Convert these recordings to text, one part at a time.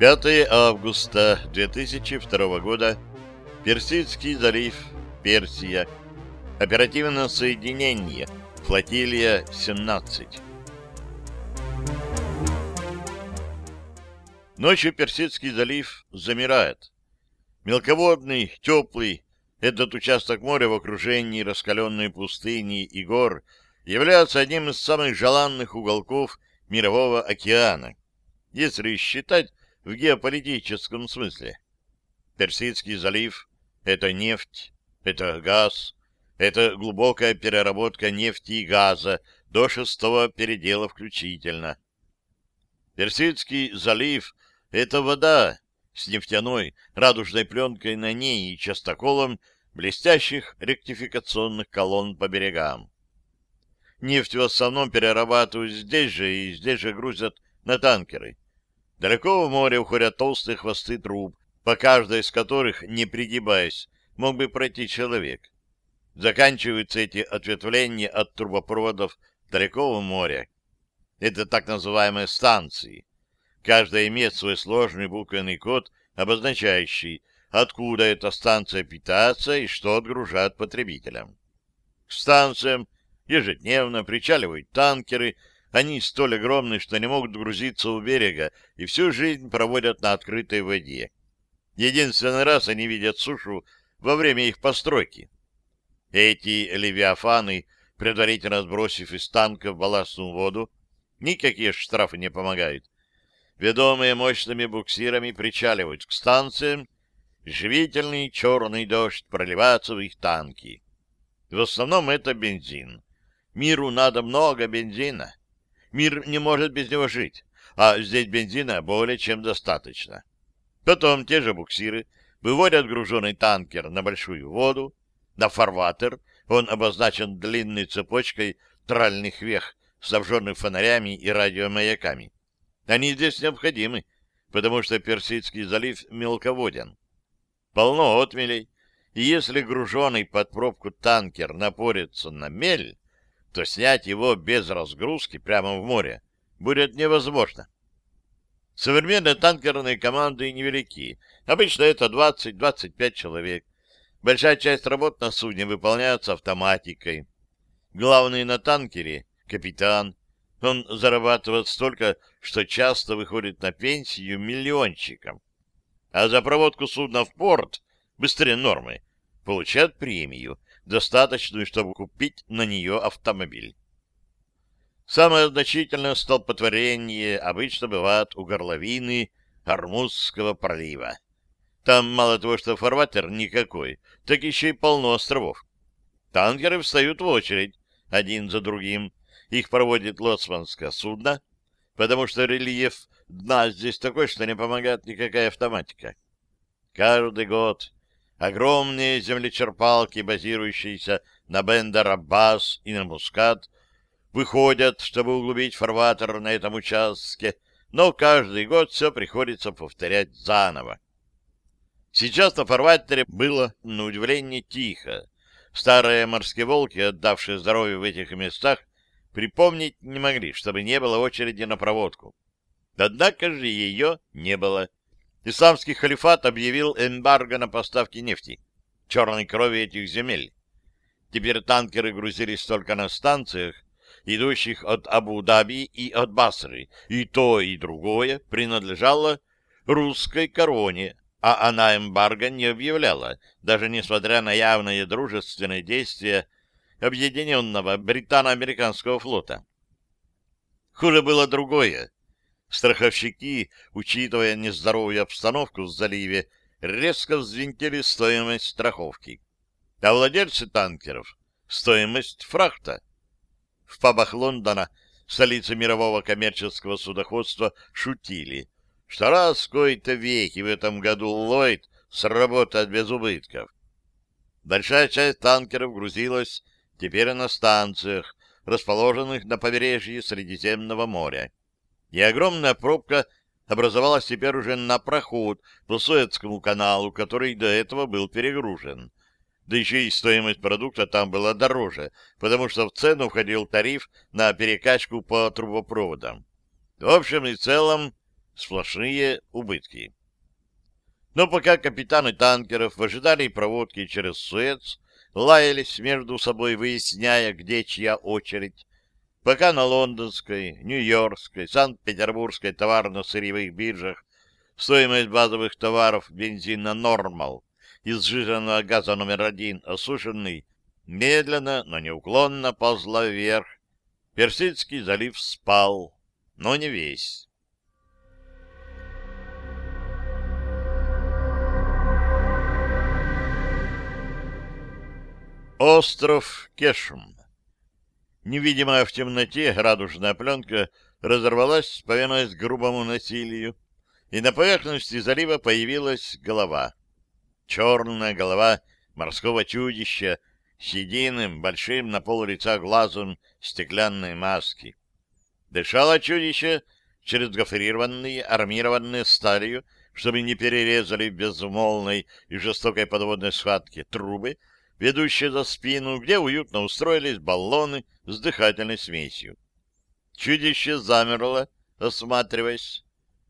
5 августа 2002 года. Персидский залив, Персия. Оперативное соединение. Флотилия 17. Ночью Персидский залив замирает. Мелководный, теплый, этот участок моря в окружении раскаленной пустыни и гор является одним из самых желанных уголков Мирового океана, если считать в геополитическом смысле. Персидский залив — это нефть, это газ, это глубокая переработка нефти и газа до шестого передела включительно. Персидский залив — это вода с нефтяной радужной пленкой на ней и частоколом блестящих ректификационных колонн по берегам. Нефть в основном перерабатывают здесь же и здесь же грузят на танкеры. Далеко в море уходят толстые хвосты труб, по каждой из которых, не пригибаясь, мог бы пройти человек. Заканчиваются эти ответвления от трубопроводов далеко в море. Это так называемые станции. Каждая имеет свой сложный буквенный код, обозначающий, откуда эта станция питается и что отгружает потребителям. К станциям ежедневно причаливают танкеры, они столь огромны, что не могут грузиться у берега и всю жизнь проводят на открытой воде. Единственный раз они видят сушу во время их постройки. Эти левиафаны, предварительно сбросив из танков балластную воду, никакие штрафы не помогают. Ведомые мощными буксирами причаливают к станциям, живительный черный дождь проливается в их танки. В основном это бензин. Миру надо много бензина. Мир не может без него жить, а здесь бензина более чем достаточно. Потом те же буксиры выводят груженный танкер на большую воду, на фарватер, он обозначен длинной цепочкой тральных вех, снабженных фонарями и радиомаяками. Они здесь необходимы, потому что Персидский залив мелководен. Полно отмелей, и если груженный под пробку танкер напорится на мель, то снять его без разгрузки прямо в море будет невозможно. Современные танкерные команды невелики. Обычно это 20-25 человек. Большая часть работ на судне выполняется автоматикой. Главный на танкере — капитан. Он зарабатывает столько, что часто выходит на пенсию миллиончиком. А за проводку судна в порт, быстрее нормы, получает премию — достаточную, чтобы купить на нее автомобиль. Самое значительное столпотворение обычно бывает у горловины Армузского пролива. Там мало того, что фарватер никакой, так еще и полно островов. Танкеры встают в очередь, один за другим. Их проводит лоцманское судно, потому что рельеф дна здесь такой, что не помогает никакая автоматика. Каждый год Огромные землечерпалки, базирующиеся на Бендер-Аббас и на Мускат, выходят, чтобы углубить фарватер на этом участке, но каждый год все приходится повторять заново. Сейчас на фарватере было, на удивление, тихо. Старые морские волки, отдавшие здоровье в этих местах, припомнить не могли, чтобы не было очереди на проводку. Однако же ее не было. Исламский халифат объявил эмбарго на поставки нефти, черной крови этих земель. Теперь танкеры грузились только на станциях, идущих от Абу-Даби и от Басры, и то, и другое принадлежало русской короне, а она эмбарго не объявляла, даже несмотря на явное дружественное действие объединенного британо-американского флота. Хуже было другое. Страховщики, учитывая нездоровую обстановку в заливе, резко взвинтили стоимость страховки. А владельцы танкеров — стоимость фрахта. В пабах Лондона, столице мирового коммерческого судоходства, шутили, что раз в кои-то веки в этом году Ллойд сработает без убытков. Большая часть танкеров грузилась теперь на станциях, расположенных на побережье Средиземного моря и огромная пробка образовалась теперь уже на проход по Суэцкому каналу, который до этого был перегружен. Да еще и стоимость продукта там была дороже, потому что в цену входил тариф на перекачку по трубопроводам. В общем и целом, сплошные убытки. Но пока капитаны танкеров ожидали проводки через Суэц, лаялись между собой, выясняя, где чья очередь, пока на лондонской, нью-йоркской, санкт-петербургской товарно-сырьевых биржах стоимость базовых товаров бензина «Нормал» из сжиженного газа номер один осушенный медленно, но неуклонно ползла вверх. Персидский залив спал, но не весь. Остров Кешм. Невидимая в темноте радужная пленка разорвалась, повинуясь грубому насилию, и на поверхности залива появилась голова. Черная голова морского чудища с единым, большим на пол лица глазом стеклянной маски. Дышало чудище через гофрированные, армированные сталью, чтобы не перерезали в и жестокой подводной схватке трубы, ведущие за спину, где уютно устроились баллоны с дыхательной смесью. Чудище замерло, осматриваясь.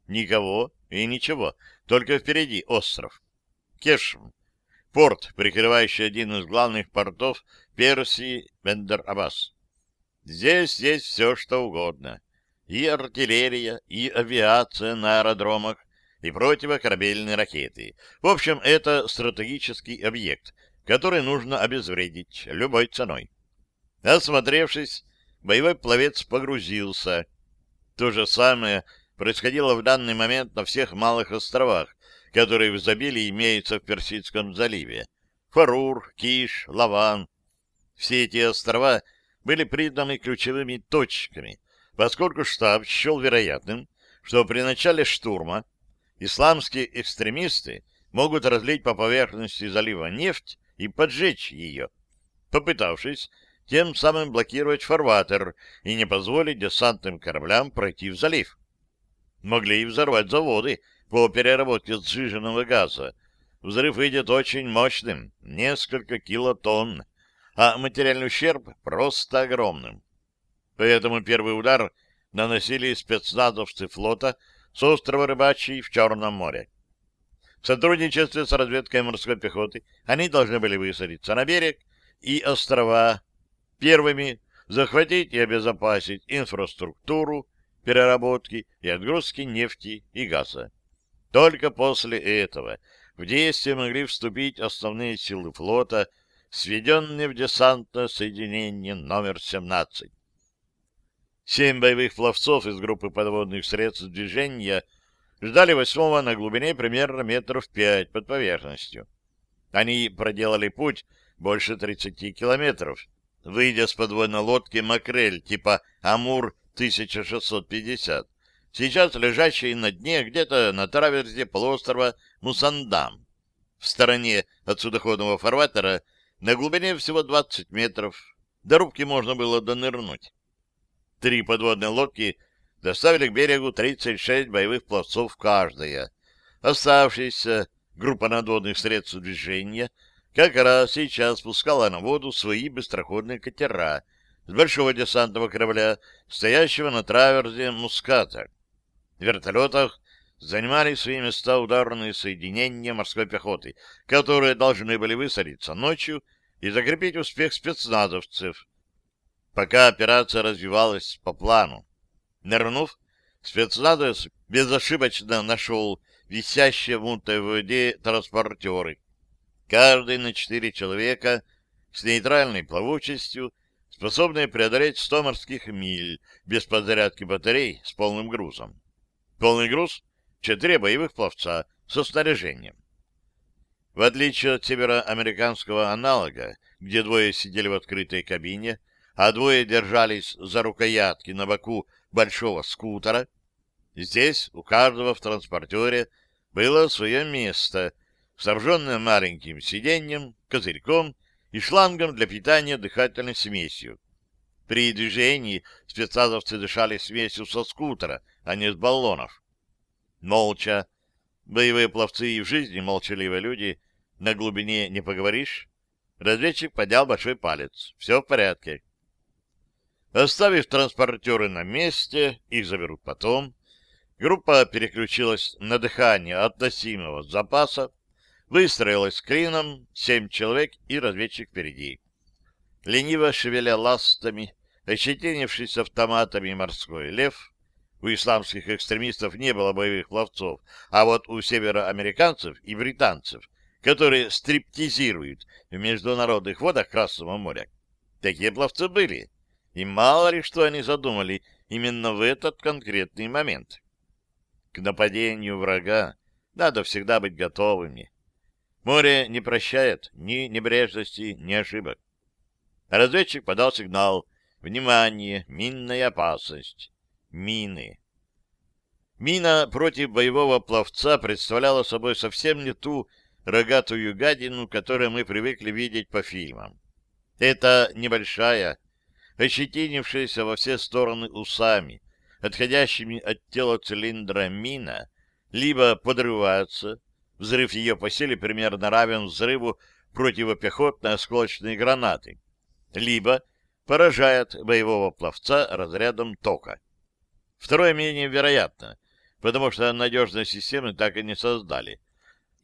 Никого и ничего, только впереди остров. Кешм, порт, прикрывающий один из главных портов Персии Бендер-Аббас. Здесь есть все, что угодно. И артиллерия, и авиация на аэродромах, и противокорабельные ракеты. В общем, это стратегический объект, который нужно обезвредить любой ценой. Осмотревшись, боевой пловец погрузился. То же самое происходило в данный момент на всех малых островах, которые в изобилии имеются в Персидском заливе. Фарур, Киш, Лаван. Все эти острова были признаны ключевыми точками, поскольку штаб счел вероятным, что при начале штурма исламские экстремисты могут разлить по поверхности залива нефть и поджечь ее, попытавшись тем самым блокировать фарватер и не позволить десантным кораблям пройти в залив. Могли и взорвать заводы по переработке сжиженного газа. Взрыв выйдет очень мощным, несколько килотонн, а материальный ущерб просто огромным. Поэтому первый удар наносили спецназовцы флота с острова Рыбачий в Черном море. В сотрудничестве с разведкой морской пехоты они должны были высадиться на берег и острова первыми захватить и обезопасить инфраструктуру переработки и отгрузки нефти и газа. Только после этого в действие могли вступить основные силы флота, сведенные в десантное соединение номер 17. Семь боевых пловцов из группы подводных средств движения — ждали восьмого на глубине примерно метров пять под поверхностью. Они проделали путь больше 30 километров, выйдя с подводной лодки «Макрель» типа «Амур-1650», сейчас лежащей на дне где-то на траверзе полуострова Мусандам. В стороне от судоходного фарватера на глубине всего 20 метров. До рубки можно было донырнуть. Три подводные лодки — доставили к берегу 36 боевых пловцов каждая. Оставшаяся группа надводных средств движения как раз сейчас спускала на воду свои быстроходные катера с большого десантного корабля, стоящего на траверзе Муската. В вертолетах занимали свои места ударные соединения морской пехоты, которые должны были высадиться ночью и закрепить успех спецназовцев, пока операция развивалась по плану. Нырнув, спецназовец безошибочно нашел висящие в мутной воде транспортеры. Каждый на четыре человека с нейтральной плавучестью, способные преодолеть 100 морских миль без подзарядки батарей с полным грузом. Полный груз — четыре боевых пловца со снаряжением. В отличие от североамериканского аналога, где двое сидели в открытой кабине, а двое держались за рукоятки на боку большого скутера. Здесь у каждого в транспортере было свое место, снабженное маленьким сиденьем, козырьком и шлангом для питания дыхательной смесью. При движении спецназовцы дышали смесью со скутера, а не с баллонов. Молча. Боевые пловцы и в жизни молчаливые люди. На глубине не поговоришь. Разведчик поднял большой палец. Все в порядке. Оставив транспортеры на месте, их заберут потом, Группа переключилась на дыхание относимого запаса, выстроилась клином, семь человек и разведчик впереди. Лениво шевеля ластами, ощетинившись автоматами морской лев, у исламских экстремистов не было боевых ловцов, а вот у североамериканцев и британцев, которые стриптизируют в международных водах Красного моря, такие пловцы были. И мало ли что они задумали именно в этот конкретный момент. К нападению врага надо всегда быть готовыми. Море не прощает ни небрежности, ни ошибок. Разведчик подал сигнал «Внимание! Минная опасность!» Мины. Мина против боевого пловца представляла собой совсем не ту рогатую гадину, которую мы привыкли видеть по фильмам. Это небольшая, ощетинившаяся во все стороны усами, отходящими от тела цилиндра мина, либо подрывается, взрыв ее по силе примерно равен взрыву противопехотной осколочной гранаты, либо поражает боевого пловца разрядом тока. Второе менее вероятно, потому что надежной системы так и не создали.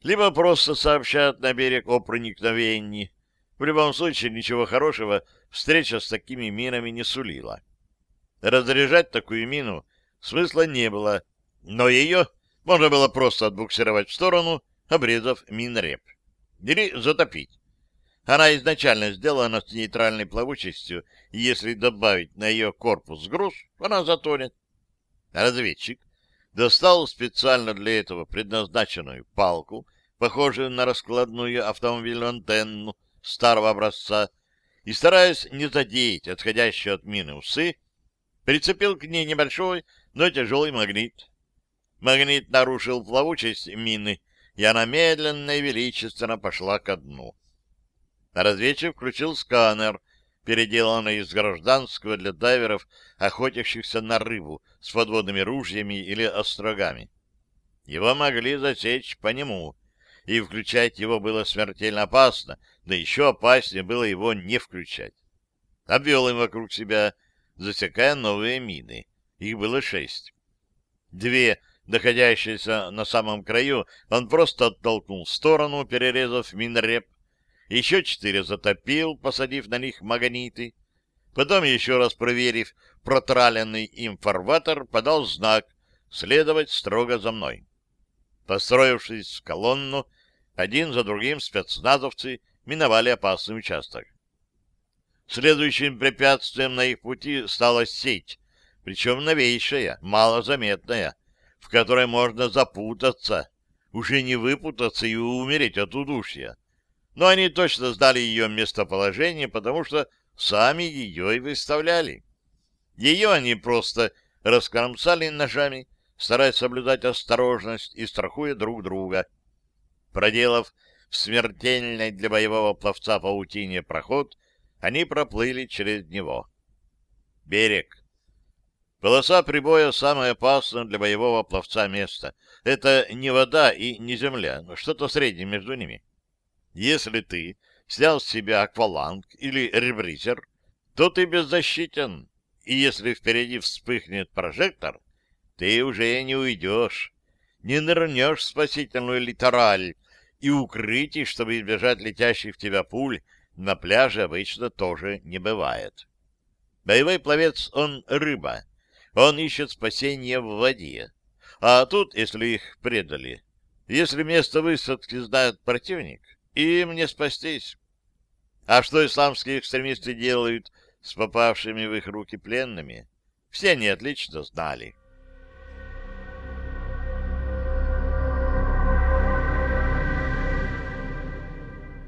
Либо просто сообщают на берег о проникновении. В любом случае, ничего хорошего встреча с такими минами не сулила. Разряжать такую мину смысла не было, но ее можно было просто отбуксировать в сторону, обрезав минреп. Или затопить. Она изначально сделана с нейтральной плавучестью, и если добавить на ее корпус груз, она затонет. Разведчик достал специально для этого предназначенную палку, похожую на раскладную автомобильную антенну старого образца, и, стараясь не задеть отходящие от мины усы, прицепил к ней небольшой, но тяжелый магнит. Магнит нарушил плавучесть мины, и она медленно и величественно пошла ко дну. Разведчик включил сканер, переделанный из гражданского для дайверов, охотящихся на рыбу с подводными ружьями или острогами. Его могли засечь по нему, и включать его было смертельно опасно, да еще опаснее было его не включать. Обвел им вокруг себя, засекая новые мины. Их было шесть. Две, находящиеся на самом краю, он просто оттолкнул в сторону, перерезав минреп, еще четыре затопил, посадив на них магниты. Потом, еще раз проверив протраленный им фарватер, подал знак следовать строго за мной. Построившись в колонну, один за другим спецназовцы миновали опасный участок. Следующим препятствием на их пути стала сеть, причем новейшая, малозаметная, в которой можно запутаться, уже не выпутаться и умереть от удушья но они точно знали ее местоположение, потому что сами ее и выставляли. Ее они просто раскромсали ножами, стараясь соблюдать осторожность и страхуя друг друга. Проделав в смертельной для боевого пловца паутине проход, они проплыли через него. Берег. Полоса прибоя самое опасное для боевого пловца место. Это не вода и не земля, но что-то среднее между ними. Если ты снял с себя акваланг или ребризер, то ты беззащитен, и если впереди вспыхнет прожектор, ты уже не уйдешь, не нырнешь в спасительную литераль, и укрытий, чтобы избежать летящих в тебя пуль, на пляже обычно тоже не бывает. Боевой пловец, он рыба, он ищет спасение в воде. А тут, если их предали, если место высадки знает противник, им не спастись. А что исламские экстремисты делают с попавшими в их руки пленными, все они отлично знали.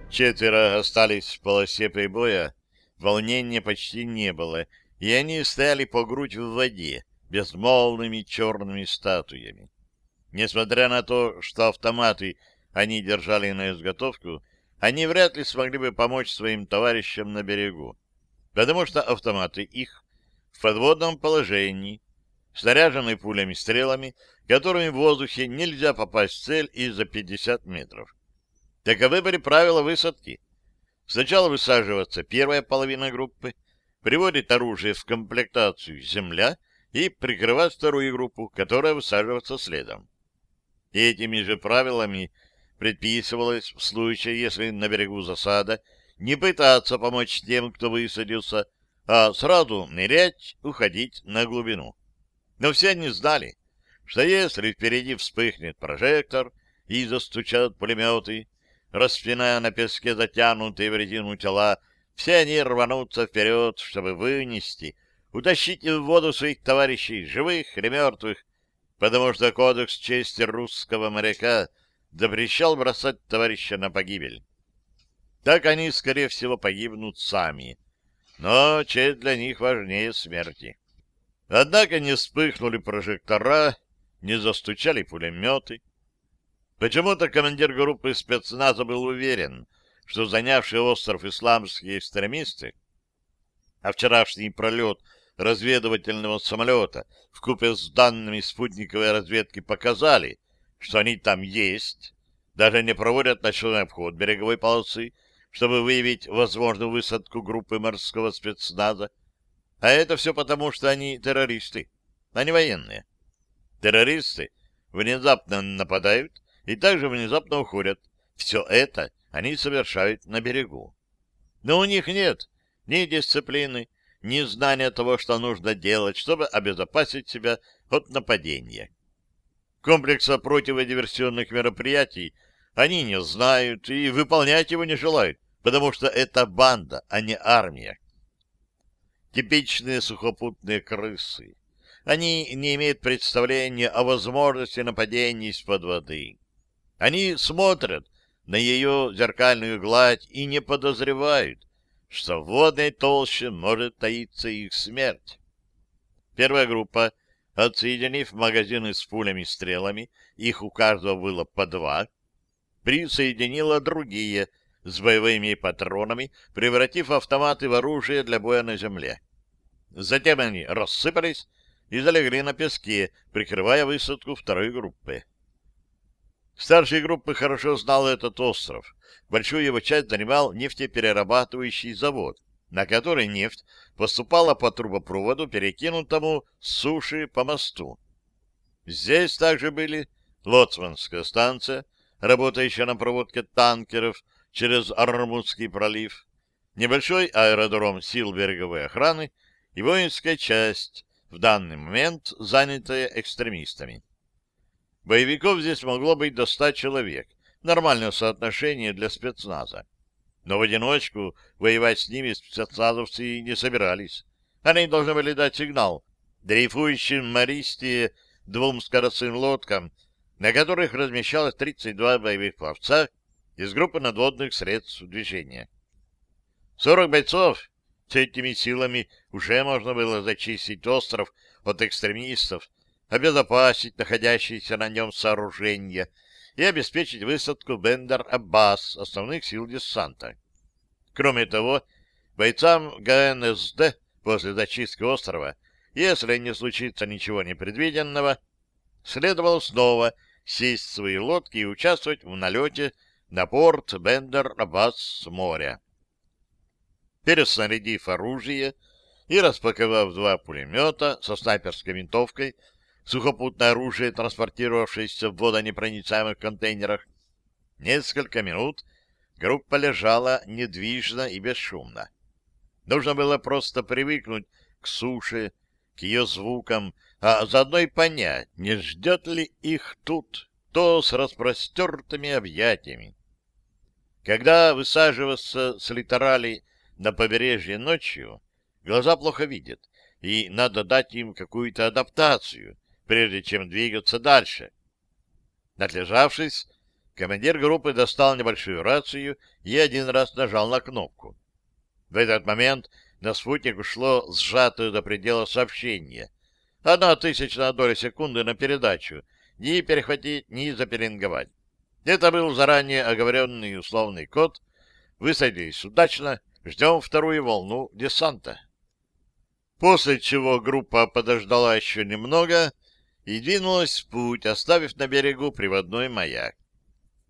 Четверо остались в полосе прибоя, волнения почти не было, и они стояли по грудь в воде, безмолвными черными статуями. Несмотря на то, что автоматы они держали на изготовку, они вряд ли смогли бы помочь своим товарищам на берегу, потому что автоматы их в подводном положении, снаряжены пулями-стрелами, которыми в воздухе нельзя попасть в цель и за 50 метров. Таковы были правила высадки. Сначала высаживается первая половина группы, приводит оружие в комплектацию земля и прикрывать вторую группу, которая высаживается следом. И этими же правилами предписывалось в случае, если на берегу засада, не пытаться помочь тем, кто высадился, а сразу нырять, уходить на глубину. Но все они знали, что если впереди вспыхнет прожектор и застучат пулеметы, распиная на песке затянутые в резину тела, все они рванутся вперед, чтобы вынести, утащить в воду своих товарищей, живых или мертвых, потому что кодекс чести русского моряка запрещал бросать товарища на погибель. Так они, скорее всего, погибнут сами. Но честь для них важнее смерти. Однако не вспыхнули прожектора, не застучали пулеметы. Почему-то командир группы спецназа был уверен, что занявшие остров исламские экстремисты, а вчерашний пролет разведывательного самолета в купе с данными спутниковой разведки показали, что они там есть, даже не проводят ночной обход береговой полосы, чтобы выявить возможную высадку группы морского спецназа. А это все потому, что они террористы, а не военные. Террористы внезапно нападают и также внезапно уходят. Все это они совершают на берегу. Но у них нет ни дисциплины, ни знания того, что нужно делать, чтобы обезопасить себя от нападения. Комплекса противодиверсионных мероприятий они не знают и выполнять его не желают, потому что это банда, а не армия. Типичные сухопутные крысы. Они не имеют представления о возможности нападения из-под воды. Они смотрят на ее зеркальную гладь и не подозревают, что в водной толще может таиться их смерть. Первая группа, отсоединив магазины с пулями и стрелами, их у каждого было по два, присоединила другие с боевыми патронами, превратив автоматы в оружие для боя на земле. Затем они рассыпались и залегли на песке, прикрывая высадку второй группы. Старший группы хорошо знал этот остров. Большую его часть занимал нефтеперерабатывающий завод, на который нефть поступала по трубопроводу, перекинутому с суши по мосту. Здесь также были лоцманская станция, работающая на проводке танкеров через Армутский пролив, небольшой аэродром сил береговой охраны и воинская часть, в данный момент занятая экстремистами. Боевиков здесь могло быть до ста человек. Нормальное соотношение для спецназа. Но в одиночку воевать с ними спецназовцы не собирались. Они должны были дать сигнал дрейфующим Мористе двум скоростным лодкам, на которых размещалось 32 боевых пловца из группы надводных средств движения. 40 бойцов с этими силами уже можно было зачистить остров от экстремистов, обезопасить находящиеся на нем сооружения и обеспечить высадку Бендер-Аббас основных сил десанта. Кроме того, бойцам ГНСД после зачистки острова, если не случится ничего непредвиденного, следовало снова сесть в свои лодки и участвовать в налете на порт Бендер-Аббас с моря. Переснарядив оружие и распаковав два пулемета со снайперской винтовкой сухопутное оружие, транспортировавшееся в водонепроницаемых контейнерах. Несколько минут группа лежала недвижно и бесшумно. Нужно было просто привыкнуть к суше, к ее звукам, а заодно и понять, не ждет ли их тут то с распростертыми объятиями. Когда высаживаться с литерали на побережье ночью, глаза плохо видят, и надо дать им какую-то адаптацию, прежде чем двигаться дальше. Отлежавшись, командир группы достал небольшую рацию и один раз нажал на кнопку. В этот момент на спутник ушло сжатое до предела сообщение. Одна тысячная доля секунды на передачу. Ни перехватить, ни запеленговать. Это был заранее оговоренный условный код. Высадились удачно. Ждем вторую волну десанта. После чего группа подождала еще немного и двинулась в путь, оставив на берегу приводной маяк.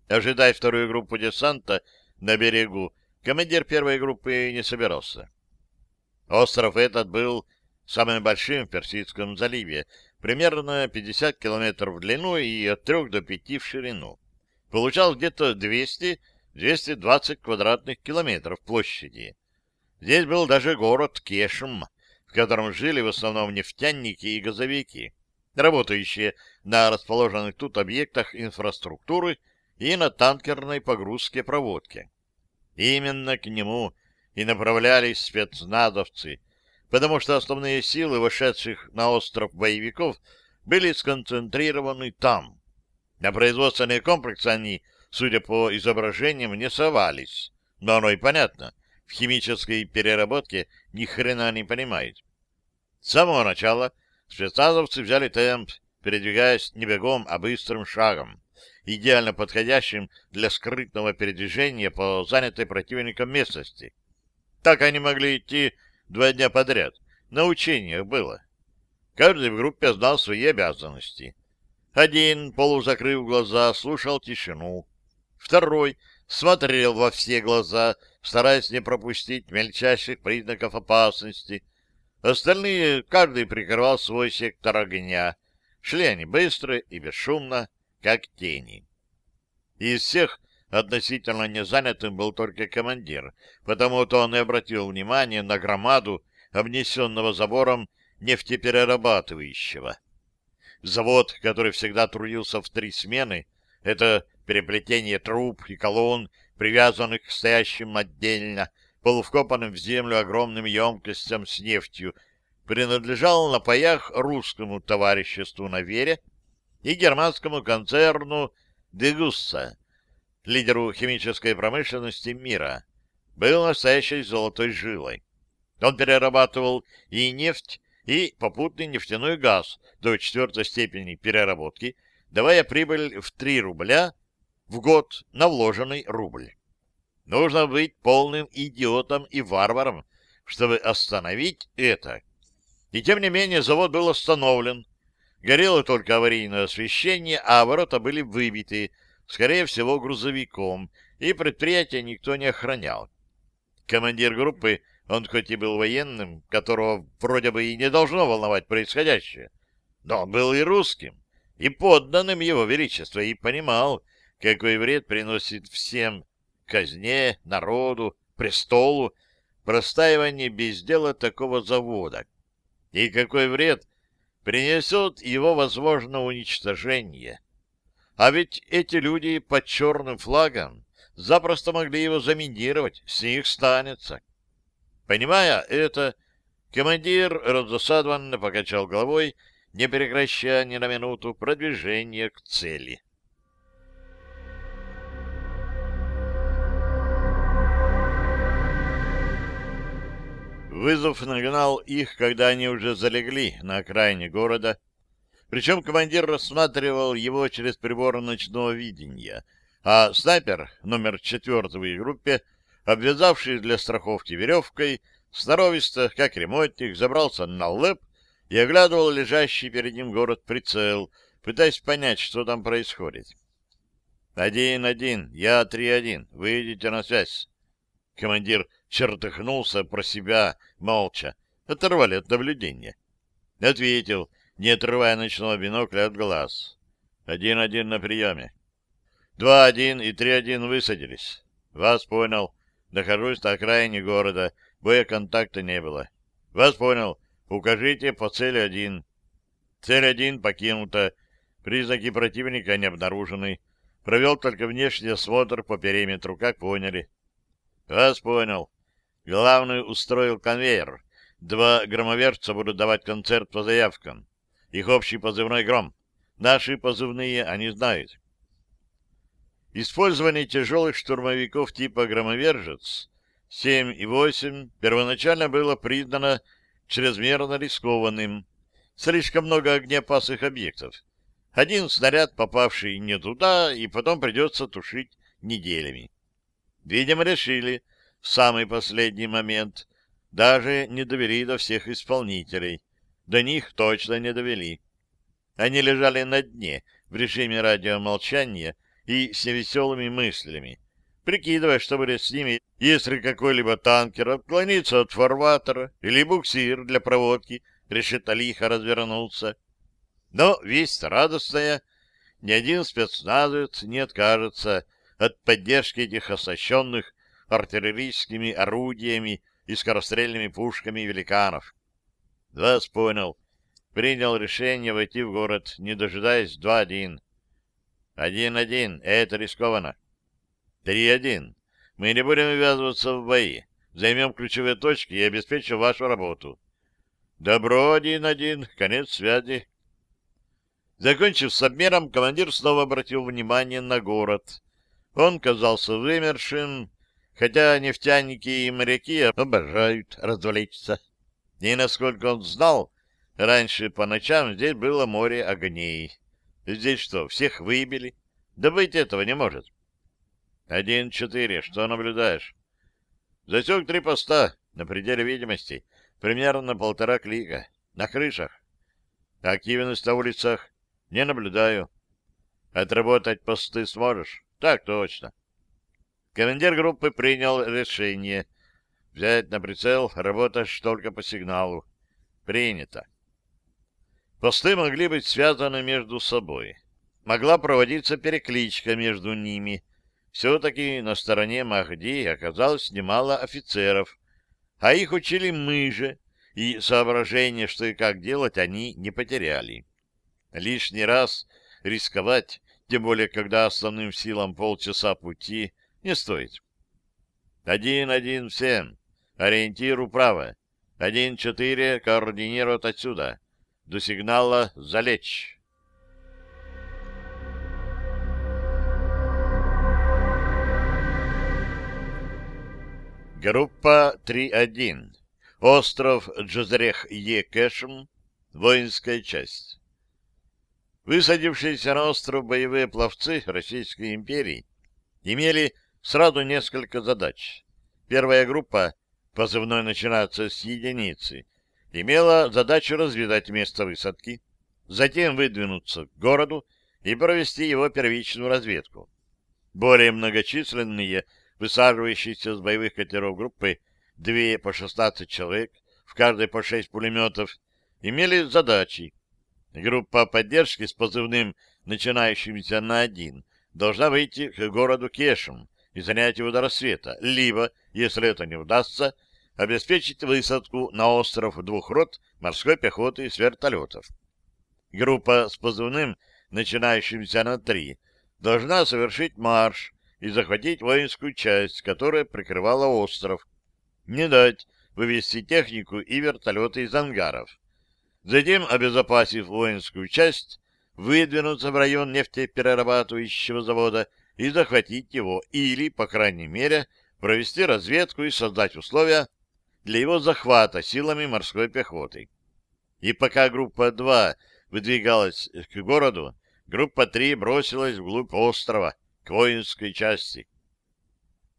Ожидать вторую группу десанта на берегу командир первой группы не собирался. Остров этот был самым большим в Персидском заливе, примерно 50 километров в длину и от 3 до 5 в ширину. Получал где-то 200-220 квадратных километров площади. Здесь был даже город Кешм, в котором жили в основном нефтяники и газовики, работающие на расположенных тут объектах инфраструктуры и на танкерной погрузке проводки. Именно к нему и направлялись спецназовцы, потому что основные силы вошедших на остров боевиков были сконцентрированы там. На производственные комплексы они, судя по изображениям, не совались. Но оно и понятно, в химической переработке ни хрена не понимают. С самого начала спецназовцы взяли темп, передвигаясь не бегом, а быстрым шагом, идеально подходящим для скрытного передвижения по занятой противником местности. Так они могли идти два дня подряд. На учениях было. Каждый в группе знал свои обязанности. Один, полузакрыв глаза, слушал тишину. Второй смотрел во все глаза, стараясь не пропустить мельчайших признаков опасности. Остальные, каждый прикрывал свой сектор огня. Шли они быстро и бесшумно, как тени. Из всех относительно незанятым был только командир, потому-то он и обратил внимание на громаду, обнесенного забором нефтеперерабатывающего. Завод, который всегда трудился в три смены, это переплетение труб и колонн, привязанных к стоящим отдельно, полувкопанным в землю огромным емкостям с нефтью, принадлежал на паях русскому товариществу на Вере и германскому концерну «Дегусса», лидеру химической промышленности мира, был настоящей золотой жилой. Он перерабатывал и нефть, и попутный нефтяной газ до четвертой степени переработки, давая прибыль в 3 рубля в год на вложенный рубль. Нужно быть полным идиотом и варваром, чтобы остановить это. И тем не менее завод был остановлен. Горело только аварийное освещение, а ворота были выбиты, скорее всего, грузовиком, и предприятие никто не охранял. Командир группы, он хоть и был военным, которого вроде бы и не должно волновать происходящее, но он был и русским, и подданным его величества, и понимал, какой вред приносит всем казне, народу, престолу простаивание без дела такого завода, и какой вред принесет его возможно уничтожение. А ведь эти люди под черным флагом запросто могли его заминировать, с них станется. Понимая это, командир раздосадованно покачал головой, не прекращая ни на минуту продвижения к цели. Вызов нагнал их, когда они уже залегли на окраине города, причем командир рассматривал его через прибор ночного видения, а снайпер, номер четвертого в группе, обвязавший для страховки веревкой, сноровисто, как ремонтник, забрался на лэп и оглядывал лежащий перед ним город прицел, пытаясь понять, что там происходит. «Один-один, я три-один, выйдите на связь». Командир чертыхнулся про себя, молча, оторвали от наблюдения. Ответил, не отрывая ночного бинокля от глаз. Один-один на приеме. Два-один и три-один высадились. Вас понял. Нахожусь на окраине города. Боя контакта не было. Вас понял. Укажите по цели один. Цель один покинута. Признаки противника не обнаружены. Провел только внешний осмотр по периметру, как поняли. Вас понял. Главный устроил конвейер. Два громоверца будут давать концерт по заявкам. Их общий позывной «Гром». Наши позывные они знают. Использование тяжелых штурмовиков типа «Громовержец» 7 и 8 первоначально было признано чрезмерно рискованным. Слишком много огнеопасных объектов. Один снаряд, попавший не туда, и потом придется тушить неделями. Видимо, решили в самый последний момент. Даже не довели до всех исполнителей. До них точно не довели. Они лежали на дне в режиме радиомолчания и с невеселыми мыслями, прикидывая, что будет с ними, если какой-либо танкер отклонится от фарватера или буксир для проводки решит лихо развернуться. Но весть радостная, ни один спецназовец не откажется от поддержки этих осощенных артиллерийскими орудиями и скорострельными пушками великанов. Вас понял. Принял решение войти в город, не дожидаясь 2-1. 1-1. Это рискованно. 3-1. Мы не будем ввязываться в бои. Займем ключевые точки и обеспечим вашу работу. Добро, 1-1. Конец связи. Закончив с обмером, командир снова обратил внимание на город. Он казался вымершим, хотя нефтяники и моряки обожают развлечься. И, насколько он знал, раньше по ночам здесь было море огней. Здесь что, всех выбили? Да быть этого не может. Один-четыре, что наблюдаешь? Засек три поста на пределе видимости, примерно полтора клика, на крышах. Активность на улицах не наблюдаю. Отработать посты сможешь? Так точно. Командир группы принял решение. Взять на прицел, работать только по сигналу. Принято. Посты могли быть связаны между собой. Могла проводиться перекличка между ними. Все-таки на стороне Махди оказалось немало офицеров, а их учили мы же, и соображение, что и как делать, они не потеряли. Лишний раз рисковать, тем более, когда основным силам полчаса пути, не стоит. Один-один всем. Ориентир управо. Один-четыре координировать отсюда. До сигнала залечь. Группа 3-1. Остров Джозрех-Е-Кэшм. Воинская часть. Высадившиеся на остров боевые пловцы Российской империи имели сразу несколько задач. Первая группа, позывной начинается с единицы, имела задачу разведать место высадки, затем выдвинуться к городу и провести его первичную разведку. Более многочисленные, высаживающиеся с боевых катеров группы, две по 16 человек, в каждой по 6 пулеметов, имели задачи Группа поддержки с позывным, начинающимся на один, должна выйти к городу Кешем и занять его до рассвета, либо, если это не удастся, обеспечить высадку на остров двух рот морской пехоты с вертолетов. Группа с позывным, начинающимся на три, должна совершить марш и захватить воинскую часть, которая прикрывала остров, не дать вывести технику и вертолеты из ангаров. Затем, обезопасив воинскую часть, выдвинуться в район нефтеперерабатывающего завода и захватить его, или, по крайней мере, провести разведку и создать условия для его захвата силами морской пехоты. И пока группа 2 выдвигалась к городу, группа 3 бросилась вглубь острова, к воинской части.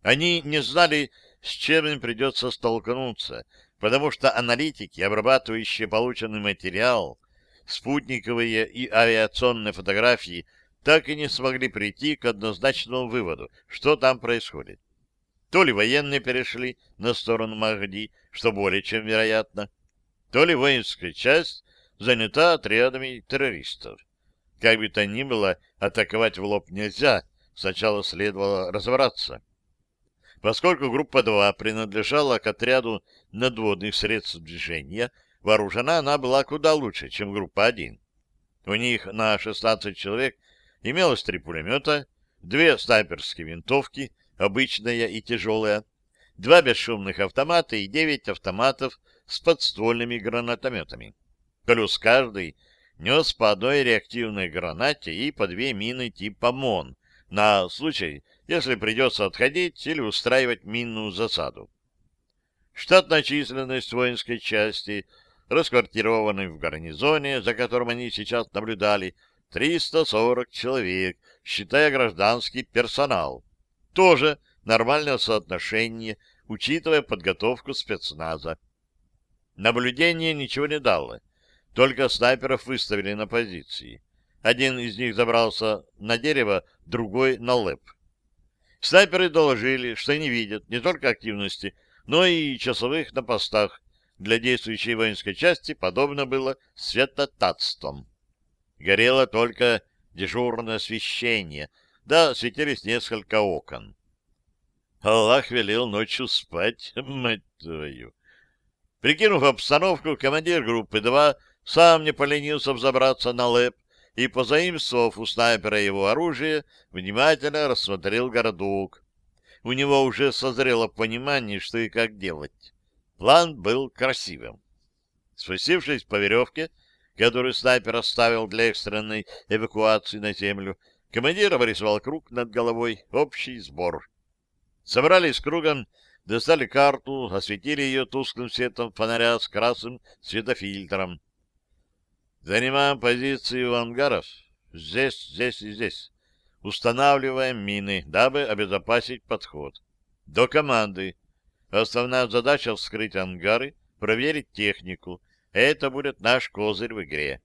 Они не знали, с чем им придется столкнуться, потому что аналитики, обрабатывающие полученный материал, спутниковые и авиационные фотографии, так и не смогли прийти к однозначному выводу, что там происходит. То ли военные перешли на сторону Махди, что более чем вероятно, то ли воинская часть занята отрядами террористов. Как бы то ни было, атаковать в лоб нельзя, сначала следовало разобраться. Поскольку группа 2 принадлежала к отряду надводных средств движения, вооружена она была куда лучше, чем группа 1. У них на 16 человек имелось три пулемета, две снайперские винтовки, обычная и тяжелая, два бесшумных автомата и девять автоматов с подствольными гранатометами. Плюс каждый нес по одной реактивной гранате и по две мины типа МОН на случай, если придется отходить или устраивать минную засаду. Штатная численность воинской части, расквартированной в гарнизоне, за которым они сейчас наблюдали, 340 человек, считая гражданский персонал. Тоже нормальное соотношение, учитывая подготовку спецназа. Наблюдение ничего не дало, только снайперов выставили на позиции. Один из них забрался на дерево, другой — на лэп. Снайперы доложили, что не видят не только активности, но и часовых на постах. Для действующей воинской части подобно было светотатством. Горело только дежурное освещение, да светились несколько окон. Аллах велел ночью спать, мать твою. Прикинув обстановку, командир группы 2 сам не поленился взобраться на лэп и, позаимствовав у снайпера его оружие, внимательно рассмотрел городок. У него уже созрело понимание, что и как делать. План был красивым. Спустившись по веревке, которую снайпер оставил для экстренной эвакуации на землю, командир обрисовал круг над головой, общий сбор. Собрались кругом, достали карту, осветили ее тусклым светом фонаря с красным светофильтром. Занимаем позиции у ангаров. Здесь, здесь и здесь. Устанавливаем мины, дабы обезопасить подход. До команды. Основная задача — вскрыть ангары, проверить технику. Это будет наш козырь в игре.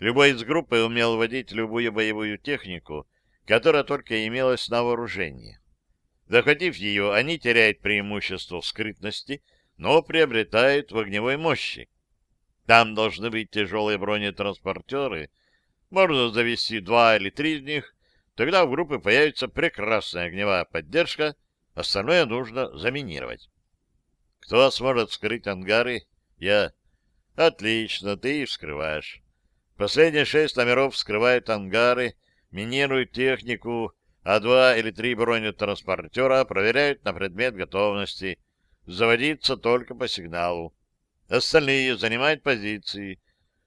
Любой из группы умел водить любую боевую технику, которая только имелась на вооружении. Захватив ее, они теряют преимущество в скрытности, но приобретают в огневой мощи. Там должны быть тяжелые бронетранспортеры. Можно завести два или три из них. Тогда в группе появится прекрасная огневая поддержка. Остальное нужно заминировать. Кто сможет скрыть ангары? Я. Отлично, ты вскрываешь. Последние шесть номеров вскрывают ангары, минируют технику, а два или три бронетранспортера проверяют на предмет готовности. Заводиться только по сигналу. Остальные занимают позиции.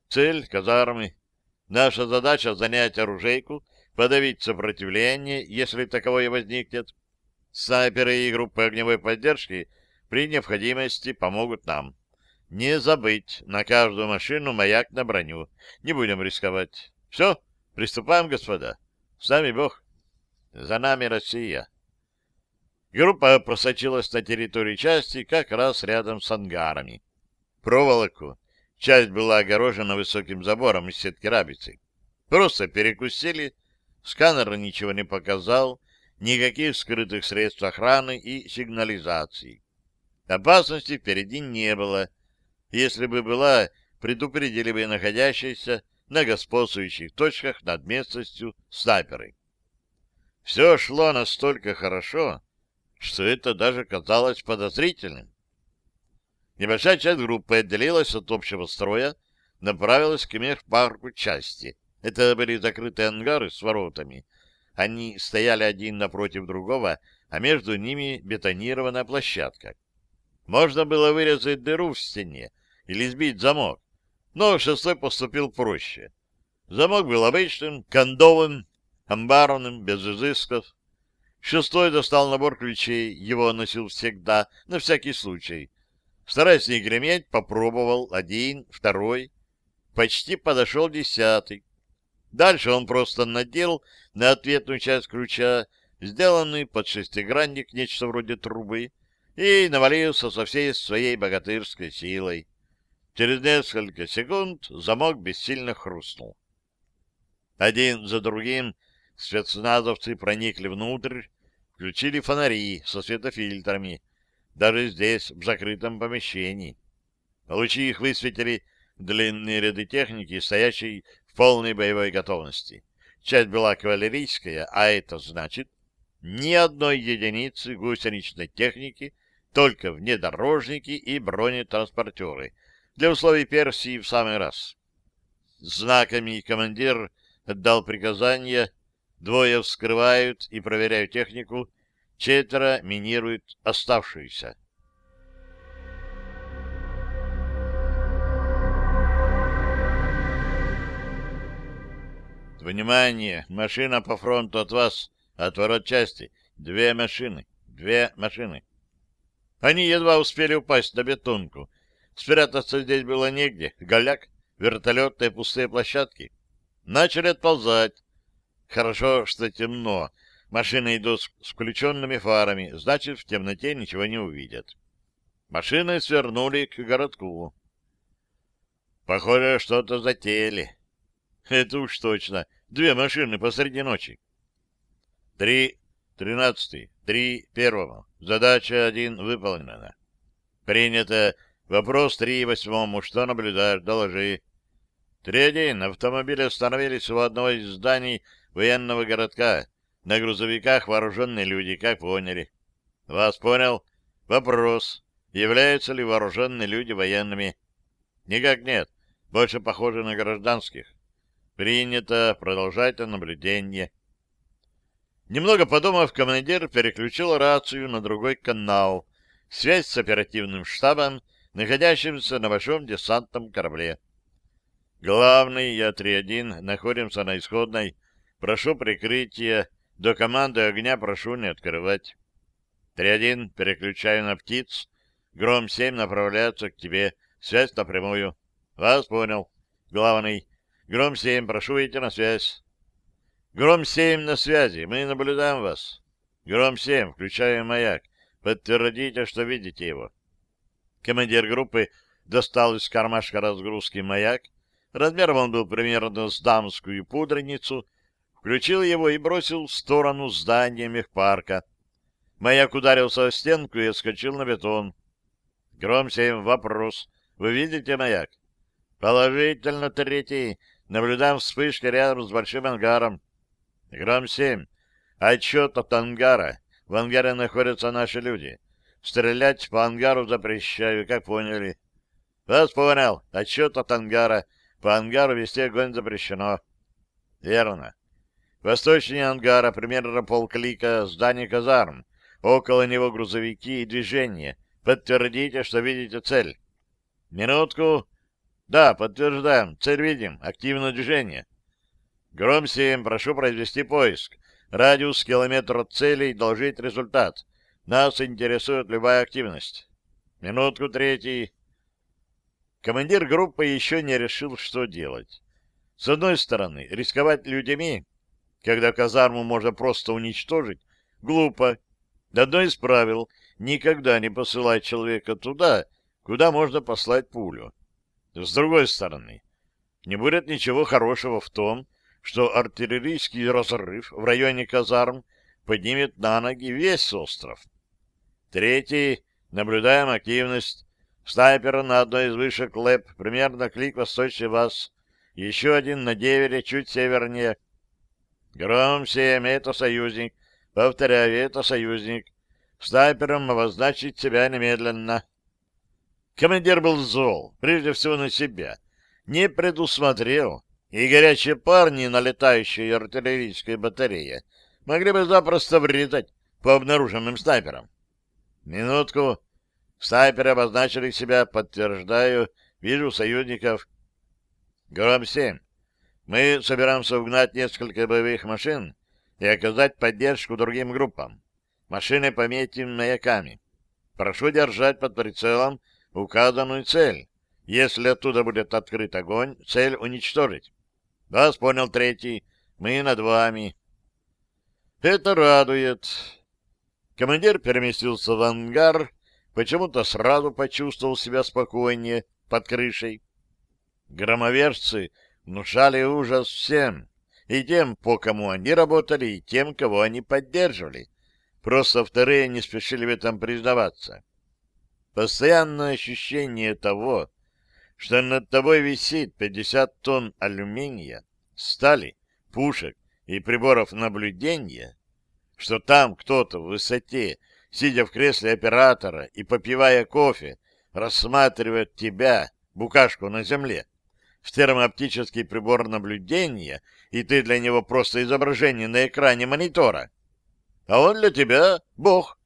Цель — казармы. Наша задача — занять оружейку, подавить сопротивление, если таковое возникнет. Снайперы и группы огневой поддержки при необходимости помогут нам. Не забыть на каждую машину маяк на броню. Не будем рисковать. Все, приступаем, господа. С нами Бог. За нами Россия. Группа просочилась на территорию части как раз рядом с ангарами. Проволоку часть была огорожена высоким забором из сетки рабицы. Просто перекусили, сканер ничего не показал, никаких скрытых средств охраны и сигнализации. Опасности впереди не было. Если бы была, предупредили бы находящиеся на господствующих точках над местностью снайперы. Все шло настолько хорошо, что это даже казалось подозрительным. Небольшая часть группы отделилась от общего строя, направилась к мехпарку части. Это были закрытые ангары с воротами. Они стояли один напротив другого, а между ними бетонированная площадка. Можно было вырезать дыру в стене или сбить замок, но шестой поступил проще. Замок был обычным, кондовым, амбарным, без изысков. Шестой достал набор ключей, его носил всегда, на всякий случай. Стараясь не греметь, попробовал один, второй. Почти подошел десятый. Дальше он просто надел на ответную часть ключа, сделанный под шестигранник, нечто вроде трубы, и навалился со всей своей богатырской силой. Через несколько секунд замок бессильно хрустнул. Один за другим спецназовцы проникли внутрь, включили фонари со светофильтрами, даже здесь, в закрытом помещении. Лучи их высветили длинные ряды техники, стоящей в полной боевой готовности. Часть была кавалерийская, а это значит ни одной единицы гусеничной техники, только внедорожники и бронетранспортеры. Для условий Персии в самый раз. Знаками командир отдал приказание Двое вскрывают и проверяют технику, четверо минируют оставшуюся. Внимание! Машина по фронту от вас, от ворот части. Две машины. Две машины. Они едва успели упасть на бетонку. Спрятаться здесь было негде. Голяк, вертолетные пустые площадки. Начали отползать. Хорошо, что темно. Машины идут с включенными фарами, значит, в темноте ничего не увидят. Машины свернули к городку. Похоже, что-то затеяли. Это уж точно. Две машины посреди ночи. Три Тринадцатый. Три первому. Задача один выполнена. Принято. Вопрос три восьмому. Что наблюдаешь? Доложи. Три один. Автомобили остановились у одного из зданий военного городка. На грузовиках вооруженные люди, как поняли. Вас понял? Вопрос. Являются ли вооруженные люди военными? Никак нет. Больше похожи на гражданских. Принято. Продолжайте наблюдение. Немного подумав, командир переключил рацию на другой канал. Связь с оперативным штабом, находящимся на большом десантном корабле. Главный, я 3-1, находимся на исходной. Прошу прикрытия. До команды огня прошу не открывать. 3-1, переключаю на птиц. Гром-7 направляется к тебе. Связь напрямую. Вас понял. Главный. Гром-7, прошу выйти на связь. Гром-7 на связи. Мы наблюдаем вас. Гром-7, включаю маяк. Подтвердите, что видите его. Командир группы достал из кармашка разгрузки маяк. Размером он был примерно с дамскую пудреницу. Включил его и бросил в сторону здания мехпарка. Маяк ударился о стенку и отскочил на бетон. Гром-7, вопрос. Вы видите маяк? Положительно, третий. Наблюдаем вспышки рядом с большим ангаром. Гром-7. Отчет от ангара. В ангаре находятся наши люди. Стрелять по ангару запрещаю, как поняли. Вас понял. Отчет от ангара. По ангару вести огонь запрещено. Верно. Восточнее ангара, примерно полклика, здание казарм. Около него грузовики и движение. Подтвердите, что видите цель. Минутку. Да, подтверждаем. Цель видим. Активное движение. Гром-7, прошу произвести поиск. Радиус километр от цели и доложить результат. Нас интересует любая активность. Минутку третий. Командир группы еще не решил, что делать. С одной стороны, рисковать людьми, когда казарму можно просто уничтожить, глупо. Одно из правил — никогда не посылать человека туда, куда можно послать пулю. С другой стороны, не будет ничего хорошего в том, что артиллерийский разрыв в районе казарм поднимет на ноги весь остров. Третий. Наблюдаем активность. Снайпера на одной из вышек ЛЭП, примерно клик восточнее вас. Еще один на девере, чуть севернее. Гром-7, это союзник. Повторяю, это союзник. Снайпером обозначить себя немедленно. Командир был зол, прежде всего на себя. Не предусмотрел, и горячие парни на летающей артиллерийской батарее могли бы запросто врезать по обнаруженным снайперам. Минутку. Снайперы обозначили себя, подтверждаю, вижу союзников. Гром-7. Мы собираемся угнать несколько боевых машин и оказать поддержку другим группам. Машины пометим маяками. Прошу держать под прицелом указанную цель. Если оттуда будет открыт огонь, цель уничтожить. Вас понял третий. Мы над вами. Это радует. Командир переместился в ангар, почему-то сразу почувствовал себя спокойнее под крышей. Громовержцы внушали ужас всем, и тем, по кому они работали, и тем, кого они поддерживали. Просто вторые не спешили в этом признаваться. Постоянное ощущение того, что над тобой висит 50 тонн алюминия, стали, пушек и приборов наблюдения, что там кто-то в высоте, сидя в кресле оператора и попивая кофе, рассматривает тебя, букашку на земле, в термооптический прибор наблюдения, и ты для него просто изображение на экране монитора. А он для тебя — бог,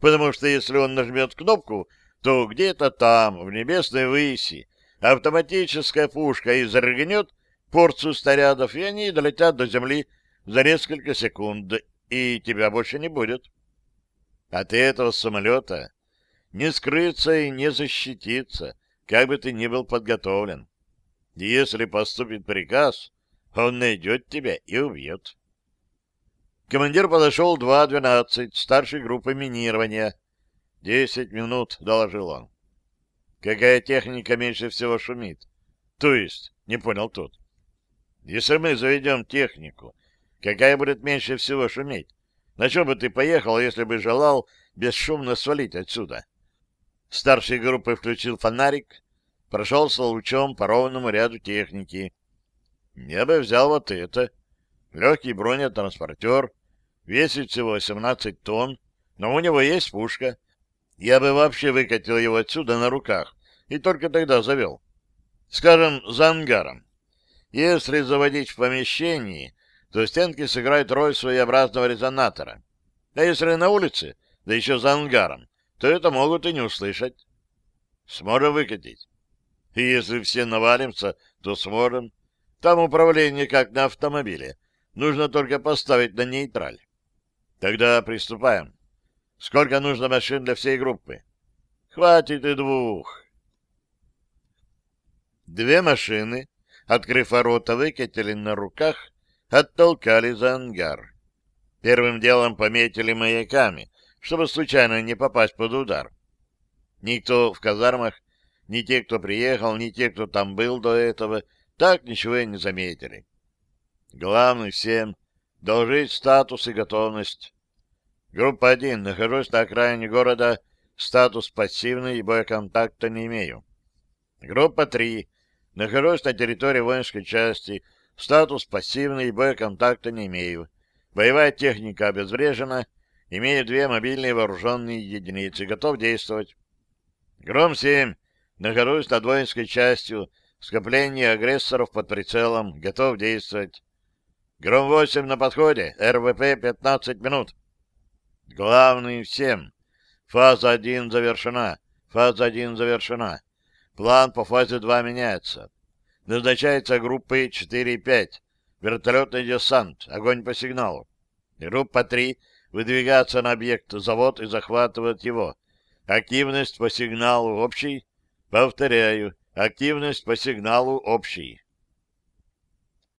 потому что если он нажмет кнопку, то где-то там, в небесной выси, автоматическая пушка изрыгнет порцию снарядов, и они долетят до земли за несколько секунд, и тебя больше не будет. От этого самолета не скрыться и не защититься, как бы ты ни был подготовлен. Если поступит приказ, он найдет тебя и убьет. Командир подошел 2.12, старшей группы минирования. «Десять минут», — доложил он. Какая техника меньше всего шумит? То есть, не понял тот. Если мы заведем технику, какая будет меньше всего шуметь? На чем бы ты поехал, если бы желал бесшумно свалить отсюда? Старший группы включил фонарик, прошелся лучом по ровному ряду техники. Я бы взял вот это. Легкий бронетранспортер, весит всего 18 тонн, но у него есть пушка. Я бы вообще выкатил его отсюда на руках и только тогда завел. Скажем, за ангаром. Если заводить в помещении, то стенки сыграют роль своеобразного резонатора. А если на улице, да еще за ангаром, то это могут и не услышать. Сможем выкатить. И если все навалимся, то сможем. Там управление как на автомобиле. Нужно только поставить на нейтраль. Тогда приступаем. Сколько нужно машин для всей группы? Хватит и двух. Две машины, открыв ворота, выкатили на руках, оттолкали за ангар. Первым делом пометили маяками, чтобы случайно не попасть под удар. Никто в казармах, ни те, кто приехал, ни те, кто там был до этого, так ничего и не заметили. Главный всем — доложить статус и готовность. Группа 1. Нахожусь на окраине города. Статус пассивный и боеконтакта не имею. Группа 3. Нахожусь на территории воинской части. Статус пассивный боеконтакта не имею. Боевая техника обезврежена. Имею две мобильные вооруженные единицы. Готов действовать. Гром-7. Нахожусь над воинской частью. Скопление агрессоров под прицелом. Готов действовать. Гром-8 на подходе. РВП 15 минут. Главный всем. Фаза 1 завершена. Фаза 1 завершена. План по фазе 2 меняется. Назначается группы 4 и 5. Вертолетный десант. Огонь по сигналу. Группа 3 выдвигаться на объект завод и захватывать его. Активность по сигналу общий. Повторяю, активность по сигналу общий.